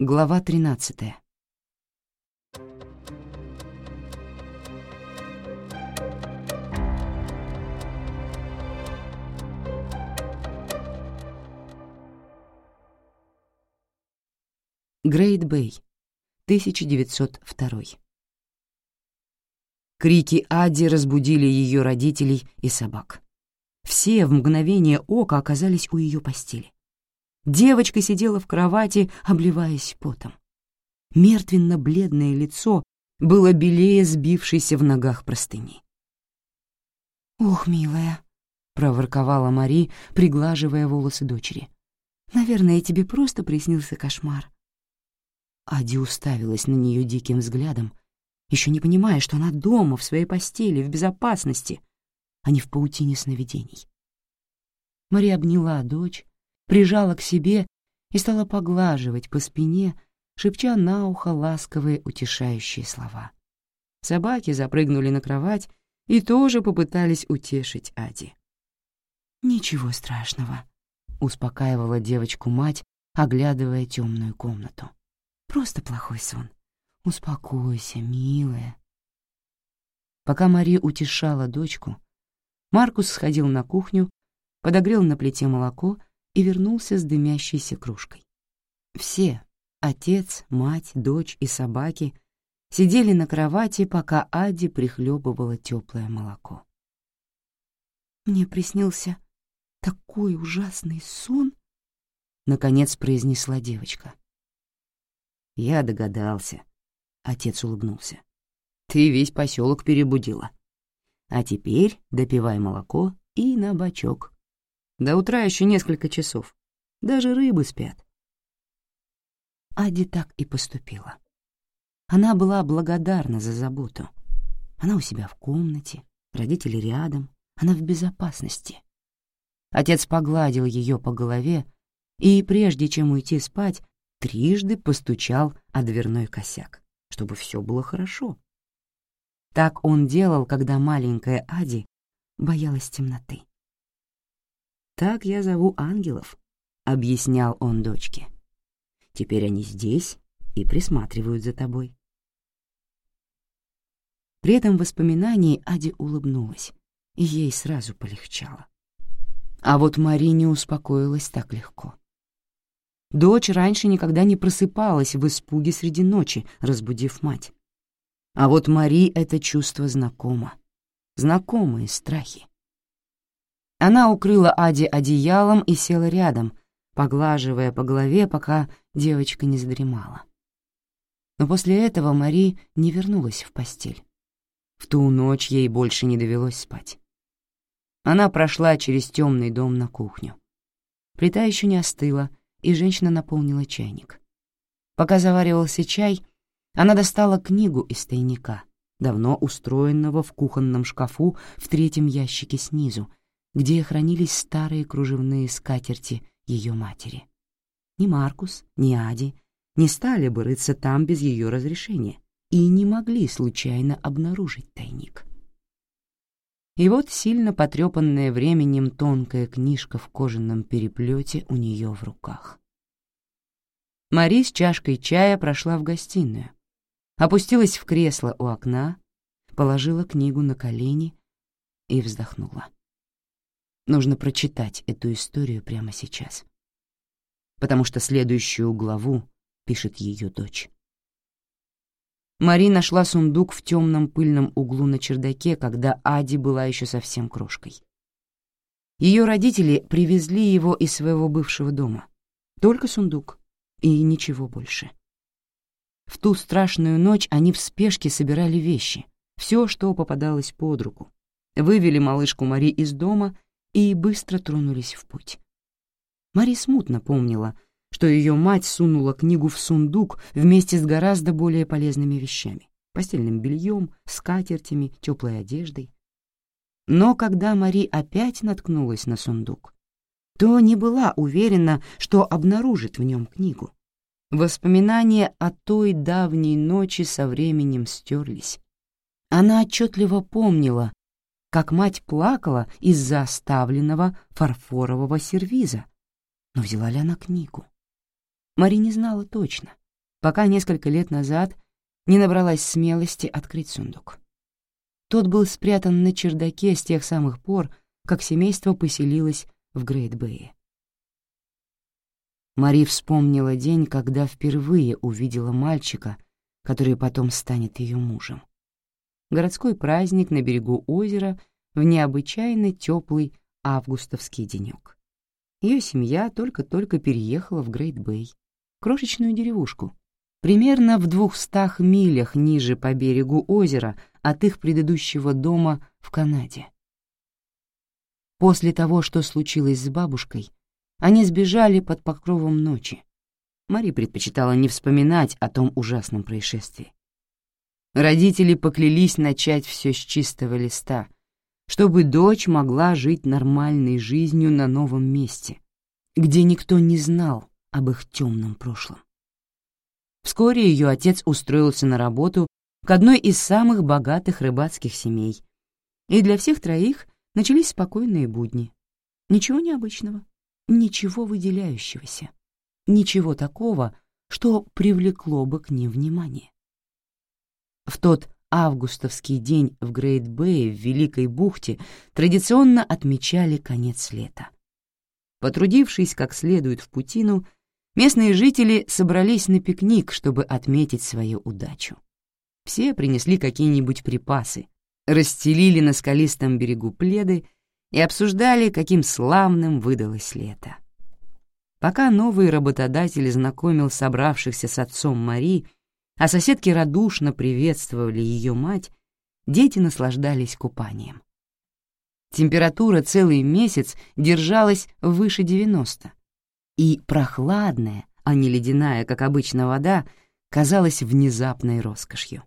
Глава 13. Грейт Бэй, 1902. Крики Ади разбудили ее родителей и собак. Все в мгновение ока оказались у ее постели. Девочка сидела в кровати, обливаясь потом. Мертвенно-бледное лицо было белее сбившейся в ногах простыни. «Ох, милая!» — проворковала Мари, приглаживая волосы дочери. «Наверное, тебе просто приснился кошмар». Ади уставилась на нее диким взглядом, еще не понимая, что она дома, в своей постели, в безопасности, а не в паутине сновидений. Мари обняла дочь, прижала к себе и стала поглаживать по спине, шепча на ухо ласковые утешающие слова. Собаки запрыгнули на кровать и тоже попытались утешить Ади. «Ничего страшного», — успокаивала девочку мать, оглядывая темную комнату. «Просто плохой сон. Успокойся, милая». Пока Мария утешала дочку, Маркус сходил на кухню, подогрел на плите молоко — и вернулся с дымящейся кружкой. Все — отец, мать, дочь и собаки — сидели на кровати, пока Ади прихлебывала теплое молоко. «Мне приснился такой ужасный сон!» — наконец произнесла девочка. «Я догадался», — отец улыбнулся. «Ты весь поселок перебудила. А теперь допивай молоко и на бочок до утра еще несколько часов. Даже рыбы спят. Ади так и поступила. Она была благодарна за заботу. Она у себя в комнате, родители рядом, она в безопасности. Отец погладил ее по голове и, прежде чем уйти спать, трижды постучал о дверной косяк, чтобы все было хорошо. Так он делал, когда маленькая Ади боялась темноты. «Так я зову ангелов», — объяснял он дочке. «Теперь они здесь и присматривают за тобой». При этом воспоминании Ади улыбнулась, и ей сразу полегчало. А вот Мари не успокоилась так легко. Дочь раньше никогда не просыпалась в испуге среди ночи, разбудив мать. А вот Мари это чувство знакомо. Знакомые страхи. Она укрыла Ади одеялом и села рядом, поглаживая по голове, пока девочка не задремала. Но после этого Мари не вернулась в постель. В ту ночь ей больше не довелось спать. Она прошла через темный дом на кухню. Плита еще не остыла, и женщина наполнила чайник. Пока заваривался чай, она достала книгу из тайника, давно устроенного в кухонном шкафу в третьем ящике снизу, где хранились старые кружевные скатерти ее матери. Ни Маркус, ни Ади не стали бы рыться там без ее разрешения и не могли случайно обнаружить тайник. И вот сильно потрепанная временем тонкая книжка в кожаном переплете у нее в руках. Мари с чашкой чая прошла в гостиную, опустилась в кресло у окна, положила книгу на колени и вздохнула. Нужно прочитать эту историю прямо сейчас. Потому что следующую главу пишет ее дочь. Мари нашла сундук в темном пыльном углу на чердаке, когда Ади была еще совсем крошкой. Ее родители привезли его из своего бывшего дома. Только сундук и ничего больше. В ту страшную ночь они в спешке собирали вещи, все, что попадалось под руку. Вывели малышку Мари из дома и быстро тронулись в путь. Мари смутно помнила, что ее мать сунула книгу в сундук вместе с гораздо более полезными вещами — постельным бельем, скатертями, теплой одеждой. Но когда Мари опять наткнулась на сундук, то не была уверена, что обнаружит в нем книгу. Воспоминания о той давней ночи со временем стерлись. Она отчетливо помнила, как мать плакала из-за оставленного фарфорового сервиза. Но взяла ли она книгу? Мари не знала точно, пока несколько лет назад не набралась смелости открыть сундук. Тот был спрятан на чердаке с тех самых пор, как семейство поселилось в Грейт-Бэе. Мари вспомнила день, когда впервые увидела мальчика, который потом станет ее мужем городской праздник на берегу озера в необычайно теплый августовский денек. Ее семья только-только переехала в Грейт-Бэй, крошечную деревушку, примерно в двухстах милях ниже по берегу озера от их предыдущего дома в Канаде. После того, что случилось с бабушкой, они сбежали под покровом ночи. Мари предпочитала не вспоминать о том ужасном происшествии. Родители поклялись начать все с чистого листа, чтобы дочь могла жить нормальной жизнью на новом месте, где никто не знал об их темном прошлом. Вскоре ее отец устроился на работу к одной из самых богатых рыбацких семей. И для всех троих начались спокойные будни. Ничего необычного, ничего выделяющегося, ничего такого, что привлекло бы к ним внимание. В тот августовский день в Грейт-Бэе в Великой бухте традиционно отмечали конец лета. Потрудившись как следует в путину, местные жители собрались на пикник, чтобы отметить свою удачу. Все принесли какие-нибудь припасы, расстелили на скалистом берегу пледы и обсуждали, каким славным выдалось лето. Пока новый работодатель знакомил собравшихся с отцом Мари а соседки радушно приветствовали ее мать, дети наслаждались купанием. Температура целый месяц держалась выше 90, и прохладная, а не ледяная, как обычно, вода казалась внезапной роскошью.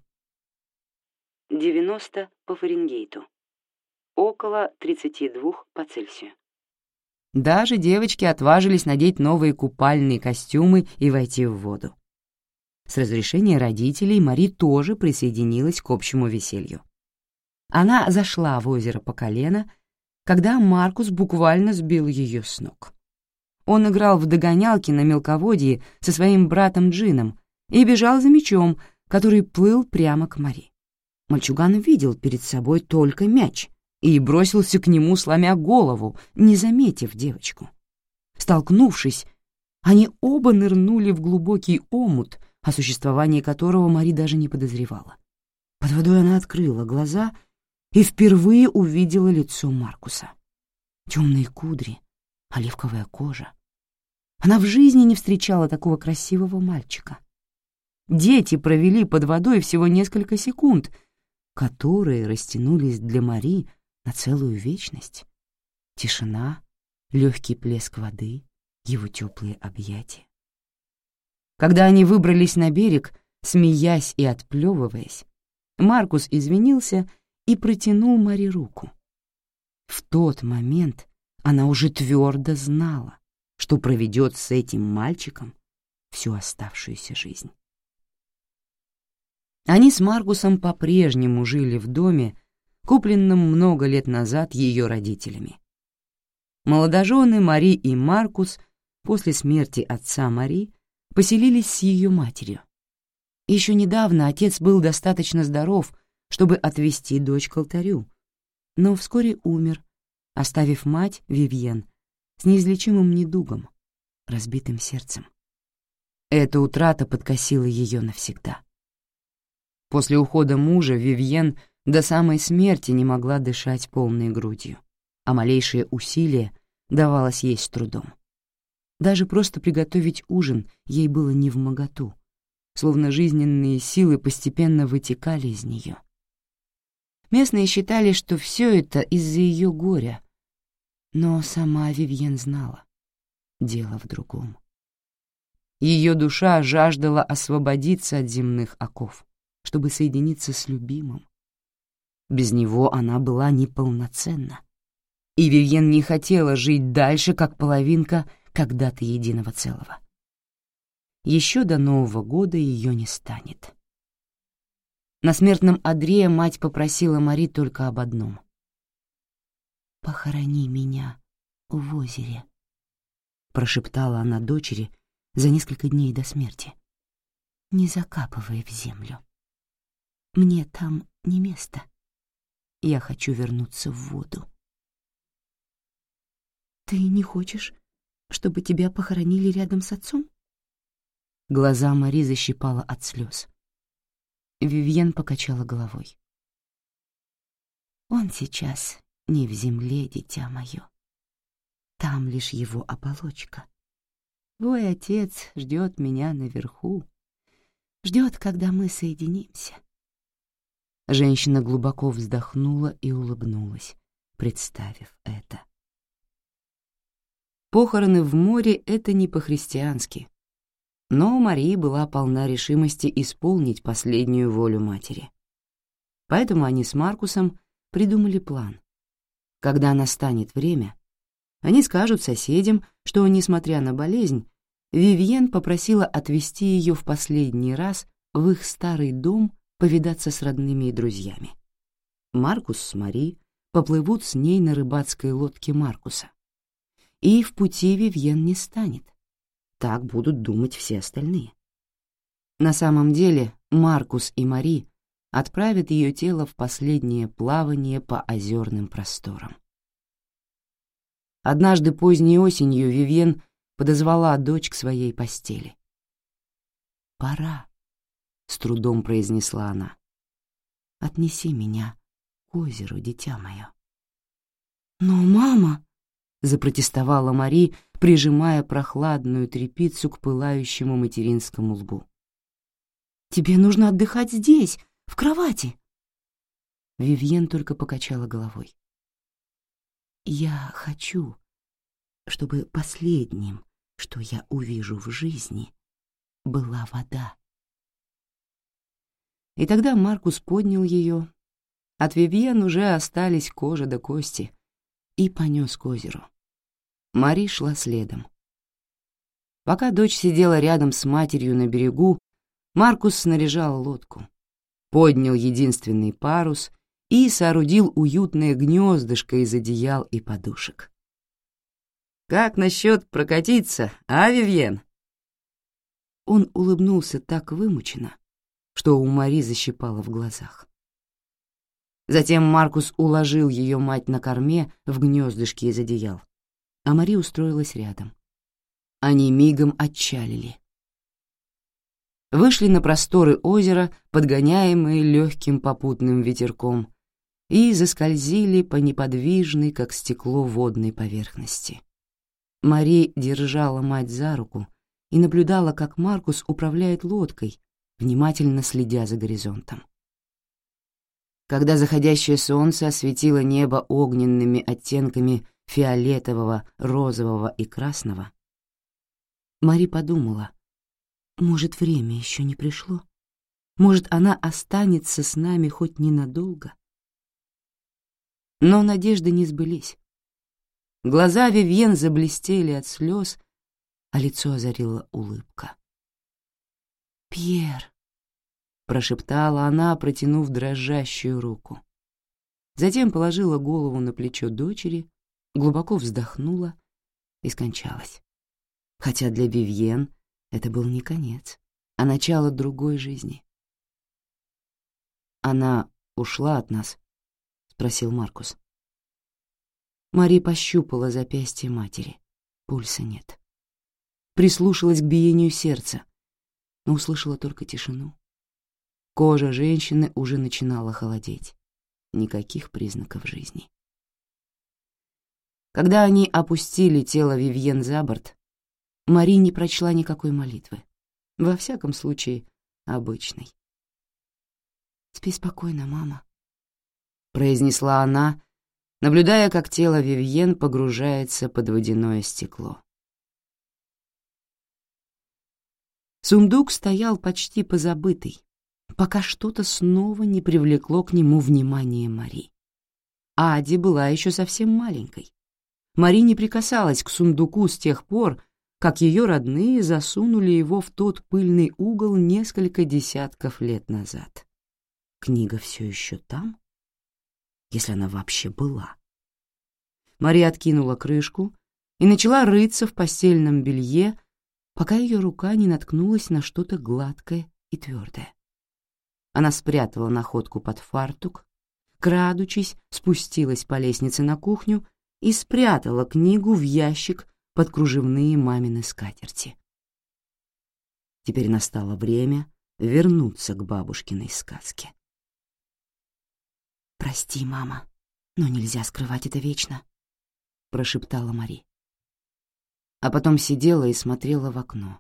90 по Фаренгейту, около 32 по Цельсию. Даже девочки отважились надеть новые купальные костюмы и войти в воду. С разрешения родителей Мари тоже присоединилась к общему веселью. Она зашла в озеро по колено, когда Маркус буквально сбил ее с ног. Он играл в догонялки на мелководье со своим братом Джином и бежал за мячом, который плыл прямо к Мари. Мальчуган видел перед собой только мяч и бросился к нему, сломя голову, не заметив девочку. Столкнувшись, они оба нырнули в глубокий омут — о существовании которого Мари даже не подозревала. Под водой она открыла глаза и впервые увидела лицо Маркуса. Темные кудри, оливковая кожа. Она в жизни не встречала такого красивого мальчика. Дети провели под водой всего несколько секунд, которые растянулись для Мари на целую вечность. Тишина, легкий плеск воды, его теплые объятия. Когда они выбрались на берег, смеясь и отплевываясь, Маркус извинился и протянул Мари руку. В тот момент она уже твердо знала, что проведет с этим мальчиком всю оставшуюся жизнь. Они с Маркусом по-прежнему жили в доме, купленном много лет назад ее родителями. Молодожены Мари и Маркус после смерти отца Мари поселились с ее матерью. Еще недавно отец был достаточно здоров, чтобы отвезти дочь к алтарю, но вскоре умер, оставив мать, Вивьен, с неизлечимым недугом, разбитым сердцем. Эта утрата подкосила ее навсегда. После ухода мужа Вивьен до самой смерти не могла дышать полной грудью, а малейшее усилие давалось ей с трудом. Даже просто приготовить ужин ей было не в моготу, словно жизненные силы постепенно вытекали из нее. Местные считали, что все это из-за ее горя, но сама Вивьен знала. Дело в другом. Ее душа жаждала освободиться от земных оков, чтобы соединиться с любимым. Без него она была неполноценна. И Вивьен не хотела жить дальше, как половинка когда-то единого целого. Еще до Нового года ее не станет. На смертном одре мать попросила Мари только об одном. «Похорони меня в озере», — прошептала она дочери за несколько дней до смерти. «Не закапывая в землю. Мне там не место. Я хочу вернуться в воду». «Ты не хочешь, чтобы тебя похоронили рядом с отцом?» Глаза Мари защипала от слез. Вивьен покачала головой. «Он сейчас не в земле, дитя мое. Там лишь его оболочка. Твой отец ждет меня наверху, ждет, когда мы соединимся». Женщина глубоко вздохнула и улыбнулась, представив это. Похороны в море — это не по-христиански. Но Марии была полна решимости исполнить последнюю волю матери. Поэтому они с Маркусом придумали план. Когда настанет время, они скажут соседям, что, несмотря на болезнь, Вивьен попросила отвезти ее в последний раз в их старый дом повидаться с родными и друзьями. Маркус с Мари поплывут с ней на рыбацкой лодке Маркуса, и в пути Вивьен не станет. Так будут думать все остальные. На самом деле Маркус и Мари отправят ее тело в последнее плавание по озерным просторам. Однажды поздней осенью Вивьен подозвала дочь к своей постели. «Пора», — с трудом произнесла она. «Отнеси меня к озеру, дитя мое». «Но, мама», запротестовала Мари, прижимая прохладную трепицу к пылающему материнскому лбу. «Тебе нужно отдыхать здесь, в кровати!» Вивьен только покачала головой. «Я хочу, чтобы последним, что я увижу в жизни, была вода». И тогда Маркус поднял ее. От Вивьен уже остались кожа до да кости — и понёс к озеру. Мари шла следом. Пока дочь сидела рядом с матерью на берегу, Маркус снаряжал лодку, поднял единственный парус и соорудил уютное гнездышко из одеял и подушек. «Как насчёт прокатиться, а, Вивьен?» Он улыбнулся так вымученно, что у Мари защипало в глазах. Затем Маркус уложил ее мать на корме в гнездышке из одеял, а Мари устроилась рядом. Они мигом отчалили. Вышли на просторы озера, подгоняемые легким попутным ветерком, и заскользили по неподвижной, как стекло, водной поверхности. Мари держала мать за руку и наблюдала, как Маркус управляет лодкой, внимательно следя за горизонтом. Когда заходящее солнце осветило небо огненными оттенками фиолетового, розового и красного, Мари подумала, может, время еще не пришло? Может, она останется с нами хоть ненадолго? Но надежды не сбылись. Глаза Вивьен заблестели от слез, а лицо озарила улыбка. «Пьер!» прошептала она, протянув дрожащую руку. Затем положила голову на плечо дочери, глубоко вздохнула и скончалась. Хотя для Вивьен это был не конец, а начало другой жизни. «Она ушла от нас?» — спросил Маркус. Мари пощупала запястье матери. Пульса нет. Прислушалась к биению сердца, но услышала только тишину. Кожа женщины уже начинала холодеть. Никаких признаков жизни. Когда они опустили тело Вивьен за борт, Мари не прочла никакой молитвы. Во всяком случае, обычной. «Спи спокойно, мама», — произнесла она, наблюдая, как тело Вивьен погружается под водяное стекло. Сундук стоял почти позабытый, пока что-то снова не привлекло к нему внимание Мари. Ади была еще совсем маленькой. Мари не прикасалась к сундуку с тех пор, как ее родные засунули его в тот пыльный угол несколько десятков лет назад. Книга все еще там? Если она вообще была. Мари откинула крышку и начала рыться в постельном белье, пока ее рука не наткнулась на что-то гладкое и твердое. Она спрятала находку под фартук, крадучись, спустилась по лестнице на кухню и спрятала книгу в ящик под кружевные мамины скатерти. Теперь настало время вернуться к бабушкиной сказке. «Прости, мама, но нельзя скрывать это вечно», — прошептала Мари. А потом сидела и смотрела в окно.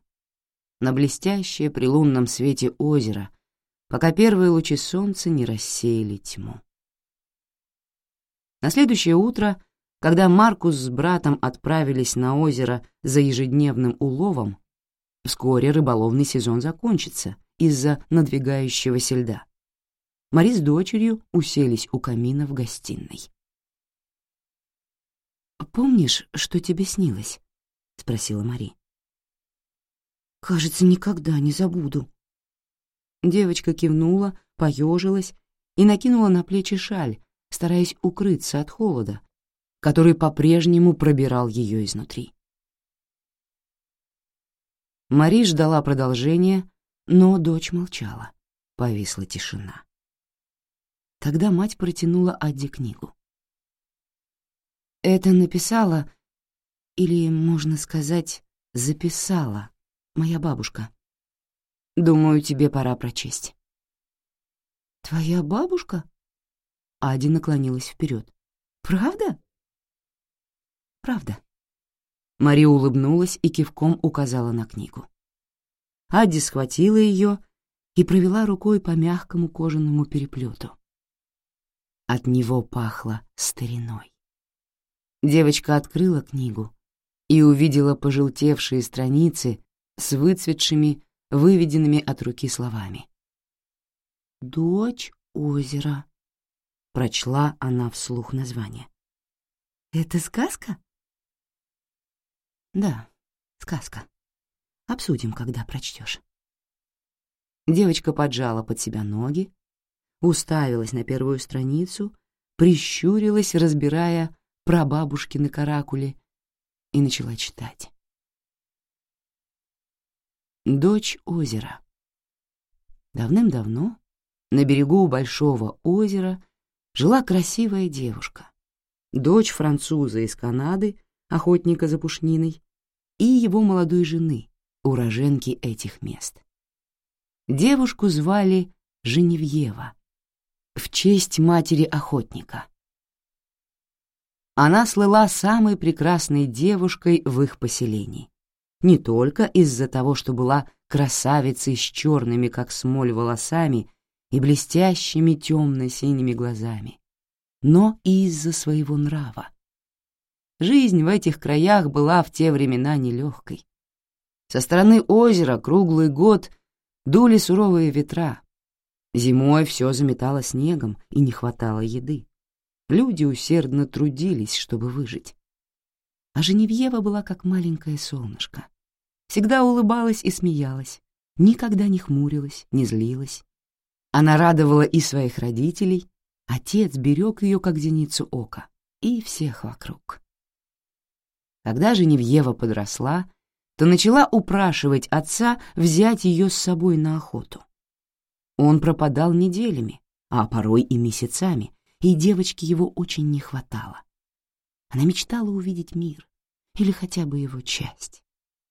На блестящее при лунном свете озеро, пока первые лучи солнца не рассеяли тьму. На следующее утро, когда Маркус с братом отправились на озеро за ежедневным уловом, вскоре рыболовный сезон закончится из-за надвигающегося льда. Мари с дочерью уселись у камина в гостиной. «Помнишь, что тебе снилось?» — спросила Мари. «Кажется, никогда не забуду», Девочка кивнула, поежилась и накинула на плечи шаль, стараясь укрыться от холода, который по-прежнему пробирал ее изнутри. Мари ждала продолжения, но дочь молчала. Повисла тишина. Тогда мать протянула Адди книгу. «Это написала, или, можно сказать, записала моя бабушка», Думаю, тебе пора прочесть». «Твоя бабушка?» Ади наклонилась вперед. «Правда?» «Правда». Мари улыбнулась и кивком указала на книгу. Адди схватила ее и провела рукой по мягкому кожаному переплету. От него пахло стариной. Девочка открыла книгу и увидела пожелтевшие страницы с выцветшими выведенными от руки словами. «Дочь озера», — прочла она вслух название. «Это сказка?» «Да, сказка. Обсудим, когда прочтешь. Девочка поджала под себя ноги, уставилась на первую страницу, прищурилась, разбирая прабабушкины каракули, и начала читать дочь озера. Давным-давно на берегу Большого озера жила красивая девушка, дочь француза из Канады, охотника за пушниной, и его молодой жены, уроженки этих мест. Девушку звали Женевьева в честь матери охотника. Она слыла самой прекрасной девушкой в их поселении не только из-за того, что была красавицей с черными, как смоль, волосами и блестящими темно-синими глазами, но и из-за своего нрава. Жизнь в этих краях была в те времена нелегкой. Со стороны озера круглый год дули суровые ветра. Зимой все заметало снегом и не хватало еды. Люди усердно трудились, чтобы выжить. А Женевьева была как маленькое солнышко. Всегда улыбалась и смеялась, никогда не хмурилась, не злилась. Она радовала и своих родителей, отец берег ее как зеницу ока, и всех вокруг. Когда Женевьева подросла, то начала упрашивать отца взять ее с собой на охоту. Он пропадал неделями, а порой и месяцами, и девочке его очень не хватало. Она мечтала увидеть мир, или хотя бы его часть.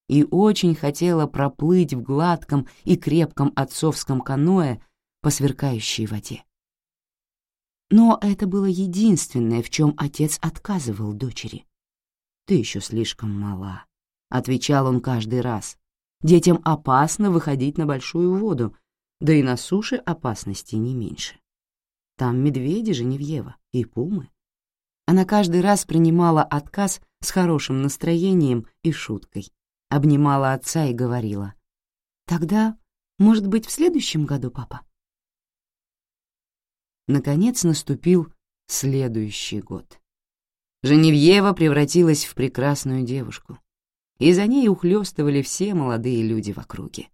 И очень хотела проплыть в гладком и крепком отцовском каноэ по сверкающей воде. Но это было единственное, в чем отец отказывал дочери. «Ты еще слишком мала», — отвечал он каждый раз. «Детям опасно выходить на большую воду, да и на суше опасности не меньше. Там медведи, Женевьева и пумы». Она каждый раз принимала отказ с хорошим настроением и шуткой, обнимала отца и говорила. «Тогда, может быть, в следующем году, папа?» Наконец наступил следующий год. Женевьева превратилась в прекрасную девушку, и за ней ухлёстывали все молодые люди в округе.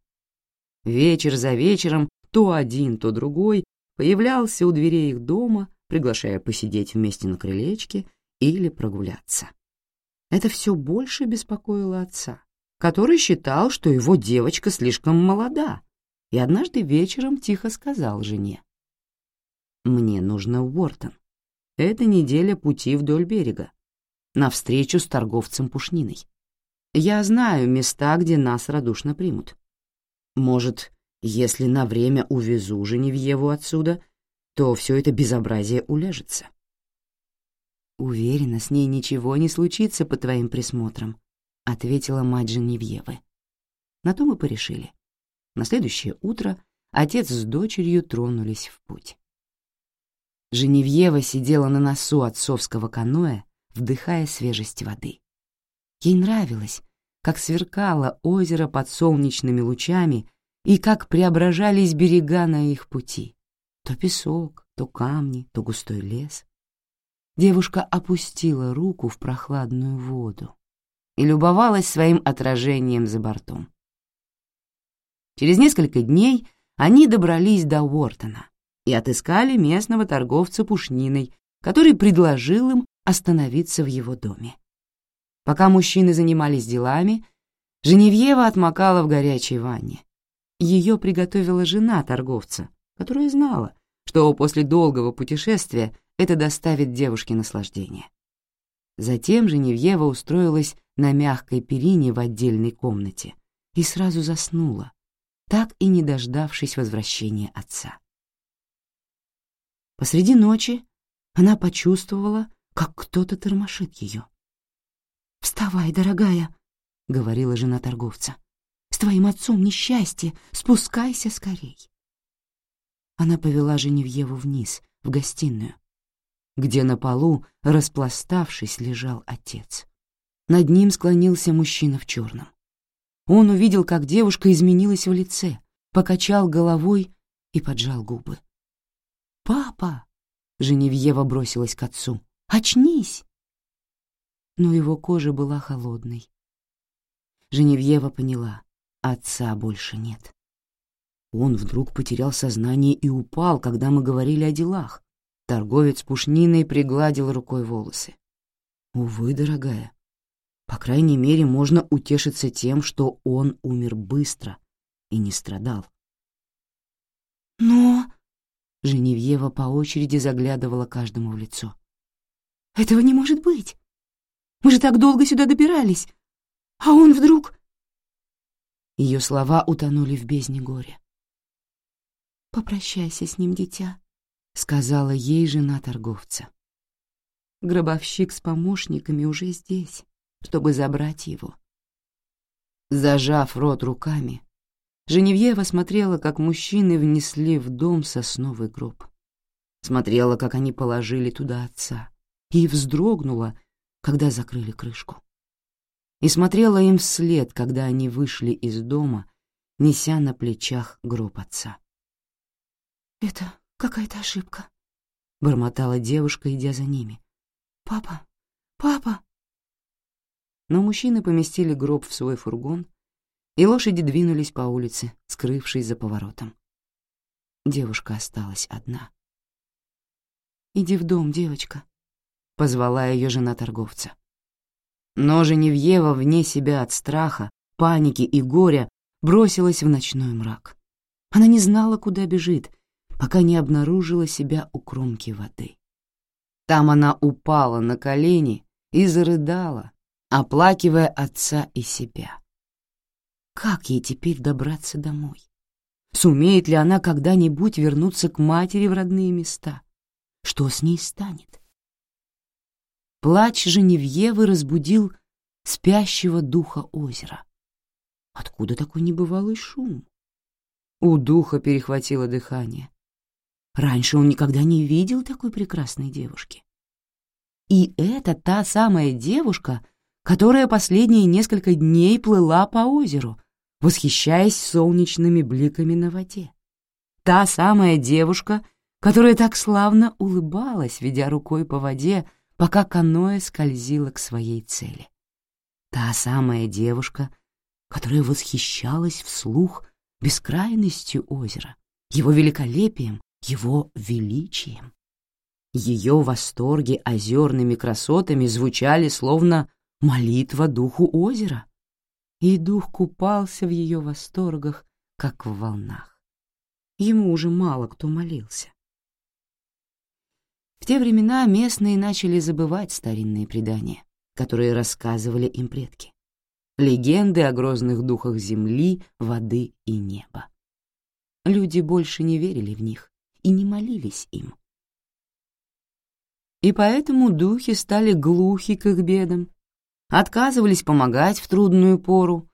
Вечер за вечером то один, то другой появлялся у дверей их дома, приглашая посидеть вместе на крылечке или прогуляться. Это все больше беспокоило отца, который считал, что его девочка слишком молода, и однажды вечером тихо сказал жене. «Мне нужно в Уортон. Это неделя пути вдоль берега, навстречу с торговцем пушниной. Я знаю места, где нас радушно примут. Может, если на время увезу Женевьеву отсюда, то все это безобразие уляжется». «Уверена, с ней ничего не случится под твоим присмотром», — ответила мать Женевьевы. На то мы порешили. На следующее утро отец с дочерью тронулись в путь. Женевьева сидела на носу отцовского каноэ, вдыхая свежесть воды. Ей нравилось, как сверкало озеро под солнечными лучами и как преображались берега на их пути. То песок, то камни, то густой лес. Девушка опустила руку в прохладную воду и любовалась своим отражением за бортом. Через несколько дней они добрались до Уортона и отыскали местного торговца пушниной, который предложил им остановиться в его доме. Пока мужчины занимались делами, Женевьева отмокала в горячей ванне. Ее приготовила жена торговца, которая знала, что после долгого путешествия это доставит девушке наслаждение. Затем Женевьева устроилась на мягкой перине в отдельной комнате и сразу заснула, так и не дождавшись возвращения отца. Посреди ночи она почувствовала, как кто-то тормошит ее. «Вставай, дорогая!» — говорила жена торговца. «С твоим отцом несчастье! Спускайся скорей!» Она повела Женевьеву вниз, в гостиную, где на полу, распластавшись, лежал отец. Над ним склонился мужчина в черном. Он увидел, как девушка изменилась в лице, покачал головой и поджал губы. «Папа!» — Женевьева бросилась к отцу. «Очнись!» Но его кожа была холодной. Женевьева поняла, отца больше нет. Он вдруг потерял сознание и упал, когда мы говорили о делах. Торговец пушниной пригладил рукой волосы. «Увы, дорогая, по крайней мере, можно утешиться тем, что он умер быстро и не страдал». «Но...» — Женевьева по очереди заглядывала каждому в лицо. «Этого не может быть! Мы же так долго сюда добирались, а он вдруг...» Ее слова утонули в бездне горя. «Попрощайся с ним, дитя», сказала ей жена торговца. Гробовщик с помощниками уже здесь, чтобы забрать его. Зажав рот руками, Женевьева смотрела, как мужчины внесли в дом сосновый гроб. Смотрела, как они положили туда отца, и вздрогнула, когда закрыли крышку. И смотрела им вслед, когда они вышли из дома, неся на плечах гроб отца. «Это Какая-то ошибка», — бормотала девушка, идя за ними. «Папа! Папа!» Но мужчины поместили гроб в свой фургон, и лошади двинулись по улице, скрывшись за поворотом. Девушка осталась одна. «Иди в дом, девочка», — позвала ее жена торговца. Но Женевьева вне себя от страха, паники и горя бросилась в ночной мрак. Она не знала, куда бежит — пока не обнаружила себя у кромки воды. Там она упала на колени и зарыдала, оплакивая отца и себя. Как ей теперь добраться домой? Сумеет ли она когда-нибудь вернуться к матери в родные места? Что с ней станет? Плач Женевьевы разбудил спящего духа озера. Откуда такой небывалый шум? У духа перехватило дыхание. Раньше он никогда не видел такой прекрасной девушки. И это та самая девушка, которая последние несколько дней плыла по озеру, восхищаясь солнечными бликами на воде. Та самая девушка, которая так славно улыбалась, ведя рукой по воде, пока каноэ скользило к своей цели. Та самая девушка, которая восхищалась вслух бескрайностью озера, его великолепием его величием. Ее восторги озерными красотами звучали словно молитва духу озера, и дух купался в ее восторгах, как в волнах. Ему уже мало кто молился. В те времена местные начали забывать старинные предания, которые рассказывали им предки. Легенды о грозных духах земли, воды и неба. Люди больше не верили в них, и не молились им. И поэтому духи стали глухи к их бедам, отказывались помогать в трудную пору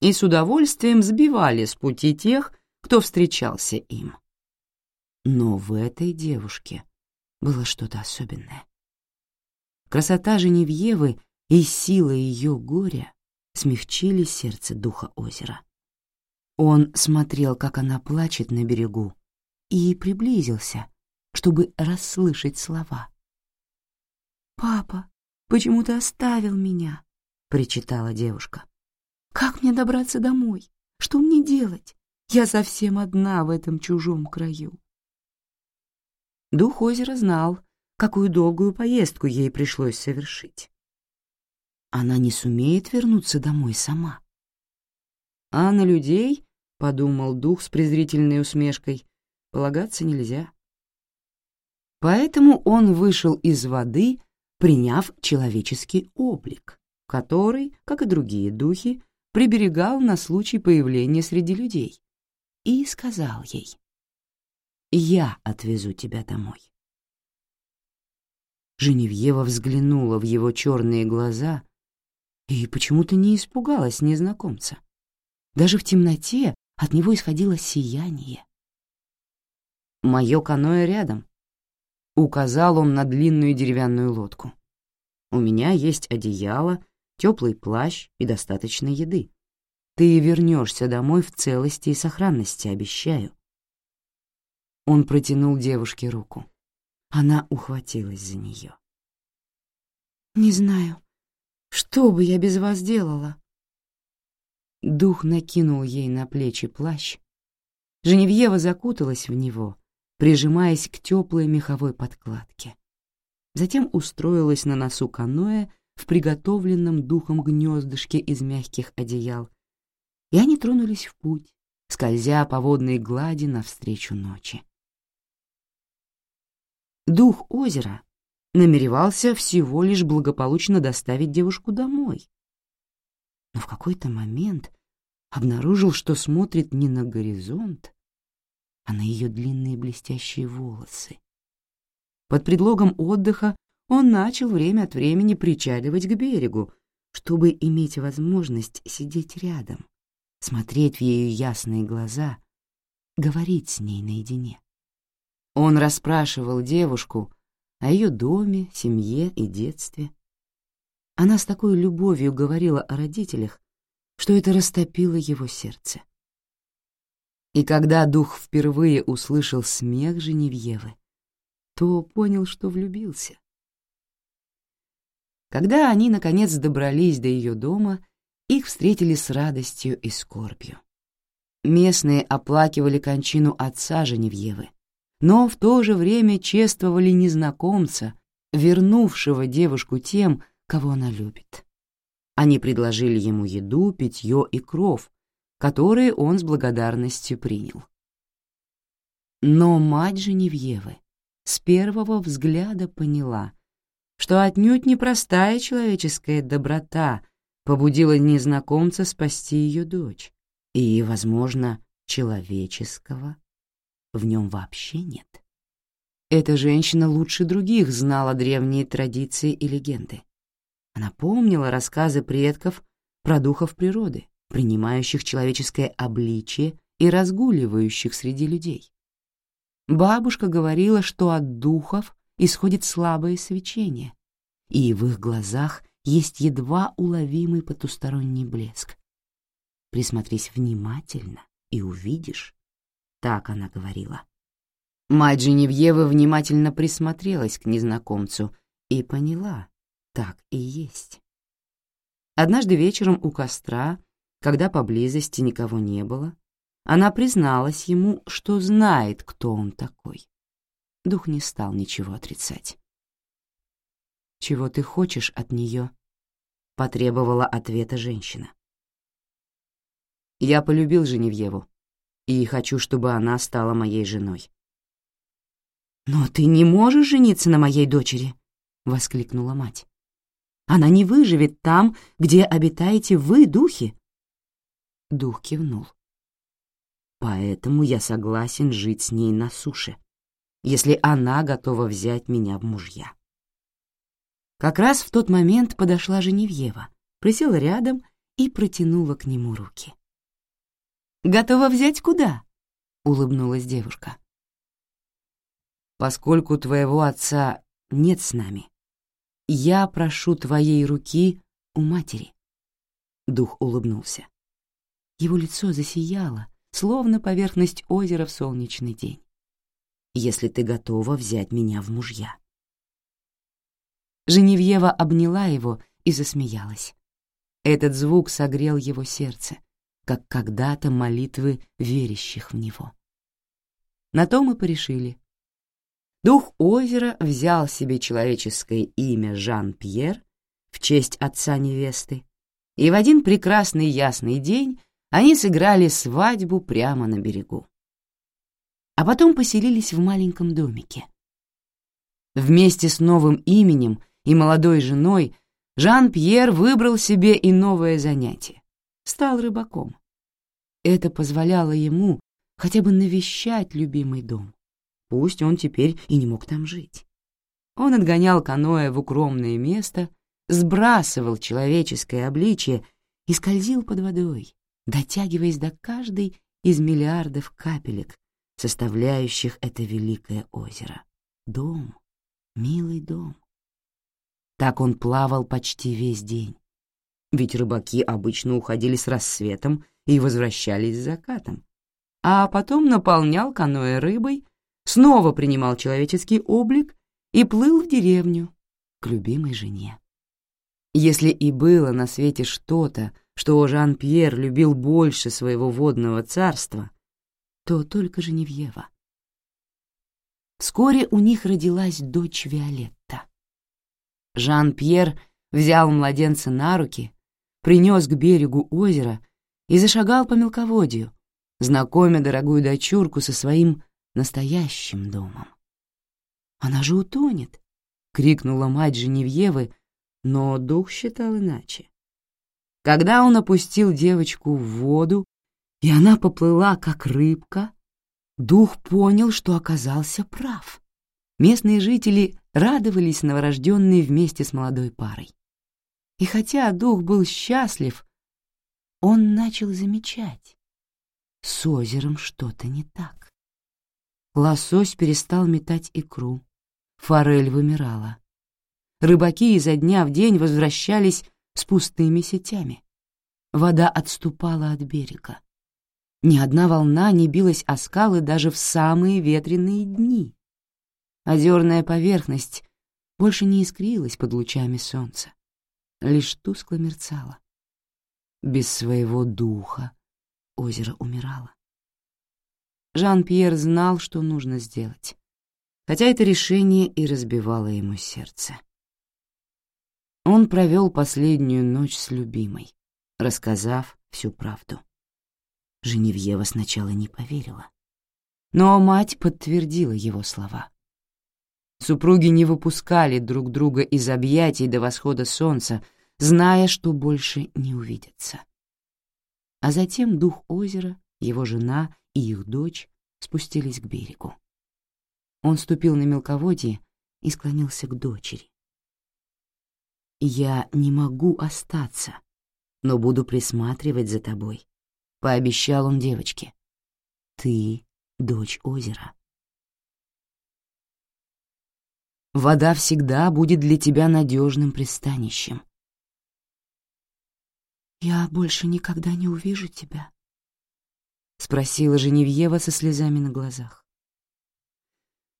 и с удовольствием сбивали с пути тех, кто встречался им. Но в этой девушке было что-то особенное. Красота Женевьевы и сила ее горя смягчили сердце духа озера. Он смотрел, как она плачет на берегу, и приблизился, чтобы расслышать слова. «Папа, почему ты оставил меня?» — причитала девушка. «Как мне добраться домой? Что мне делать? Я совсем одна в этом чужом краю». Дух озера знал, какую долгую поездку ей пришлось совершить. Она не сумеет вернуться домой сама. А на людей, — подумал дух с презрительной усмешкой, полагаться нельзя. Поэтому он вышел из воды, приняв человеческий облик, который, как и другие духи, приберегал на случай появления среди людей, и сказал ей, «Я отвезу тебя домой». Женевьева взглянула в его черные глаза и почему-то не испугалась незнакомца. Даже в темноте от него исходило сияние, Мое каноэ рядом. Указал он на длинную деревянную лодку. У меня есть одеяло, теплый плащ и достаточно еды. Ты вернешься домой в целости и сохранности, обещаю. Он протянул девушке руку. Она ухватилась за нее. «Не знаю, что бы я без вас делала?» Дух накинул ей на плечи плащ. Женевьева закуталась в него, прижимаясь к теплой меховой подкладке. Затем устроилась на носу каноэ в приготовленном духом гнездышке из мягких одеял, и они тронулись в путь, скользя по водной глади навстречу ночи. Дух озера намеревался всего лишь благополучно доставить девушку домой. Но в какой-то момент обнаружил, что смотрит не на горизонт, а на ее длинные блестящие волосы. Под предлогом отдыха он начал время от времени причаливать к берегу, чтобы иметь возможность сидеть рядом, смотреть в ее ясные глаза, говорить с ней наедине. Он расспрашивал девушку о ее доме, семье и детстве. Она с такой любовью говорила о родителях, что это растопило его сердце. И когда дух впервые услышал смех Женевьевы, то понял, что влюбился. Когда они, наконец, добрались до ее дома, их встретили с радостью и скорбью. Местные оплакивали кончину отца Женевьевы, но в то же время чествовали незнакомца, вернувшего девушку тем, кого она любит. Они предложили ему еду, питье и кров, которые он с благодарностью принял. Но мать Женевьевы с первого взгляда поняла, что отнюдь непростая человеческая доброта побудила незнакомца спасти ее дочь, и, возможно, человеческого в нем вообще нет. Эта женщина лучше других знала древние традиции и легенды. Она помнила рассказы предков про духов природы, принимающих человеческое обличие и разгуливающих среди людей. Бабушка говорила, что от духов исходит слабое свечение, и в их глазах есть едва уловимый потусторонний блеск. Присмотрись внимательно и увидишь. Так она говорила. Мать Женевьевы внимательно присмотрелась к незнакомцу и поняла, так и есть. Однажды вечером у костра когда поблизости никого не было, она призналась ему, что знает, кто он такой. Дух не стал ничего отрицать. «Чего ты хочешь от нее?» — потребовала ответа женщина. «Я полюбил Женевьеву и хочу, чтобы она стала моей женой». «Но ты не можешь жениться на моей дочери!» — воскликнула мать. «Она не выживет там, где обитаете вы, духи!» Дух кивнул. «Поэтому я согласен жить с ней на суше, если она готова взять меня в мужья». Как раз в тот момент подошла Женевьева, присела рядом и протянула к нему руки. «Готова взять куда?» — улыбнулась девушка. «Поскольку твоего отца нет с нами, я прошу твоей руки у матери». Дух улыбнулся. Его лицо засияло, словно поверхность озера в солнечный день. «Если ты готова взять меня в мужья». Женевьева обняла его и засмеялась. Этот звук согрел его сердце, как когда-то молитвы верящих в него. На то мы порешили. Дух озера взял себе человеческое имя Жан-Пьер в честь отца невесты, и в один прекрасный ясный день они сыграли свадьбу прямо на берегу. А потом поселились в маленьком домике. Вместе с новым именем и молодой женой Жан-Пьер выбрал себе и новое занятие — стал рыбаком. Это позволяло ему хотя бы навещать любимый дом, пусть он теперь и не мог там жить. Он отгонял каноэ в укромное место, сбрасывал человеческое обличие и скользил под водой, дотягиваясь до каждой из миллиардов капелек, составляющих это великое озеро. Дом, милый дом. Так он плавал почти весь день. Ведь рыбаки обычно уходили с рассветом и возвращались с закатом. А потом наполнял каноэ рыбой, снова принимал человеческий облик и плыл в деревню к любимой жене. Если и было на свете что-то, что Жан-Пьер любил больше своего водного царства, то только Женевьева. Вскоре у них родилась дочь Виолетта. Жан-Пьер взял младенца на руки, принес к берегу озера и зашагал по мелководью, знакомя дорогую дочурку со своим настоящим домом. «Она же утонет!» — крикнула мать Женевьевы, но дух считал иначе. Когда он опустил девочку в воду, и она поплыла, как рыбка, дух понял, что оказался прав. Местные жители радовались новорожденной вместе с молодой парой. И хотя дух был счастлив, он начал замечать. С озером что-то не так. Лосось перестал метать икру. Форель вымирала. Рыбаки изо дня в день возвращались с пустыми сетями. Вода отступала от берега. Ни одна волна не билась о скалы даже в самые ветреные дни. Озерная поверхность больше не искрилась под лучами солнца, лишь тускло мерцала. Без своего духа озеро умирало. Жан-Пьер знал, что нужно сделать, хотя это решение и разбивало ему сердце. Он провел последнюю ночь с любимой, рассказав всю правду. Женевьева сначала не поверила. Но мать подтвердила его слова. Супруги не выпускали друг друга из объятий до восхода солнца, зная, что больше не увидятся. А затем дух озера, его жена и их дочь спустились к берегу. Он ступил на мелководье и склонился к дочери, я не могу остаться, но буду присматривать за тобой, пообещал он девочке. Ты дочь озера. Вода всегда будет для тебя надежным пристанищем. Я больше никогда не увижу тебя, спросила Женевьева со слезами на глазах.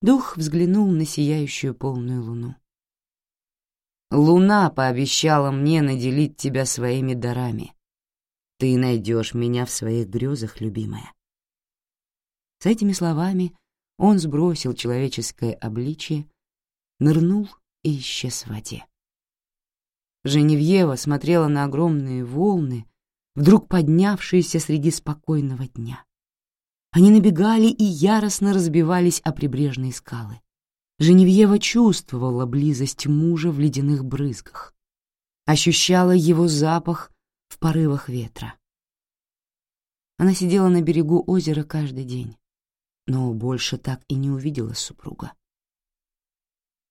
Дух взглянул на сияющую полную луну. Луна пообещала мне наделить тебя своими дарами. Ты найдешь меня в своих грезах, любимая. С этими словами он сбросил человеческое обличие, нырнул и исчез в воде. Женевьева смотрела на огромные волны, вдруг поднявшиеся среди спокойного дня. Они набегали и яростно разбивались о прибрежные скалы. Женевьева чувствовала близость мужа в ледяных брызгах, ощущала его запах в порывах ветра. Она сидела на берегу озера каждый день, но больше так и не увидела супруга.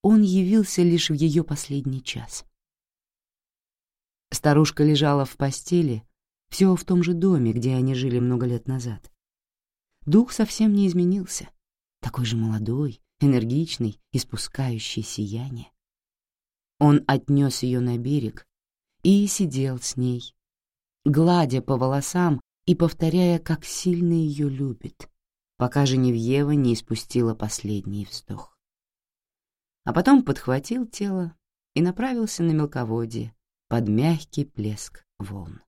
Он явился лишь в ее последний час. Старушка лежала в постели, все в том же доме, где они жили много лет назад. Дух совсем не изменился, такой же молодой, энергичный, испускающий сияние. Он отнес ее на берег и сидел с ней, гладя по волосам и повторяя, как сильно ее любит, пока Женевьева не испустила последний вздох. А потом подхватил тело и направился на мелководье под мягкий плеск волн.